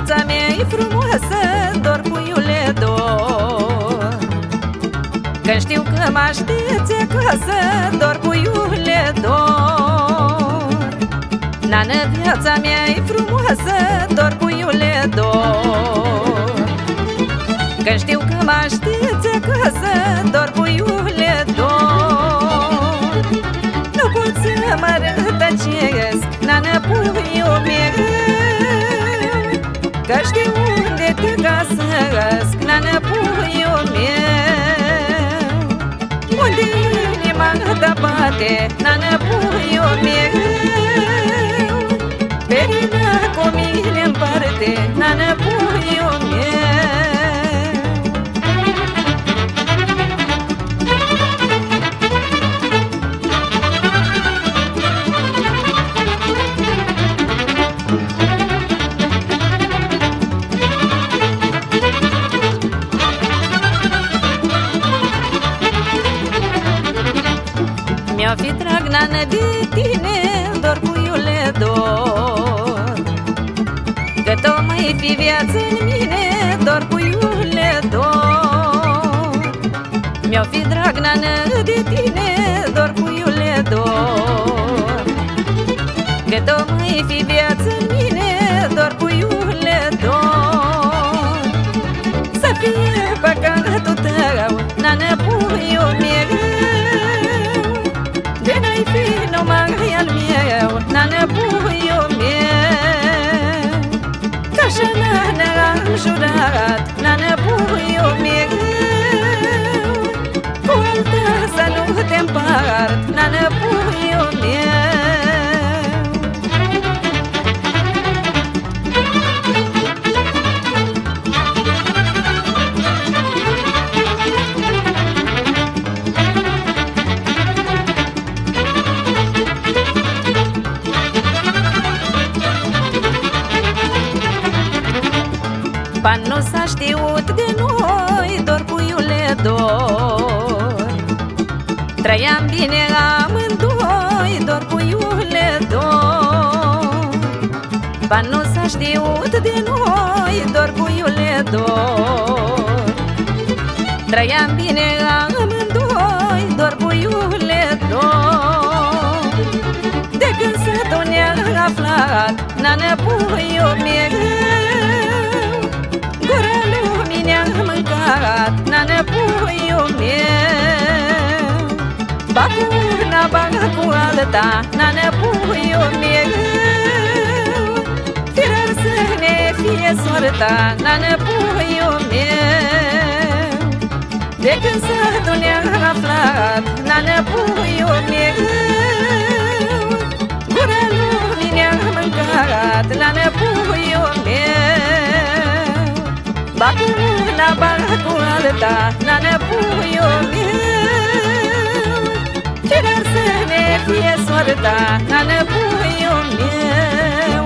Viața mea e frumoasă, Când știu că mă aștepți acasă, dor puiule dor. Nană, viața mea e frumoasă, dor puiule dor. Când știu că mă aștepți acasă, dor puiule dor. Nu pot să mă rătăcesc, nană puiul meu ta bate, nană puiul meu Perina Mi-o fi drag, nană, de tine, dor puiule, dor. Că tu mai fi viață în mine, dor puiule, dor. Mi-o fi drag, nană, de tine, dor puiule, dor. Că tu mai fi viață în mine, dor puiule, dor. Să fie păcatul tău, nană, puiul am jurat, nane puiul meu Cu altă să nu te împart, nane puiul Ba nu s-a știut de noi, dor puiule dor. Trăiam bine amândoi, dor puiule dor. Ba nu s-a știut de noi, dor puiule dor. Trăiam bine amândoi, dor puiule dor. De când s-a ne-a aflat, nană puiul meu mâncat Nană puiul meu. Ba cu una, ba cu alta Nană puiul meu. Firar să ne fie soarta Nană puiul meu. De când satul ne-a aflat Nană puiul meu Ba cu una, ba cu alta Nană puiul meu Firar să ne fie soarta Nană puiul meu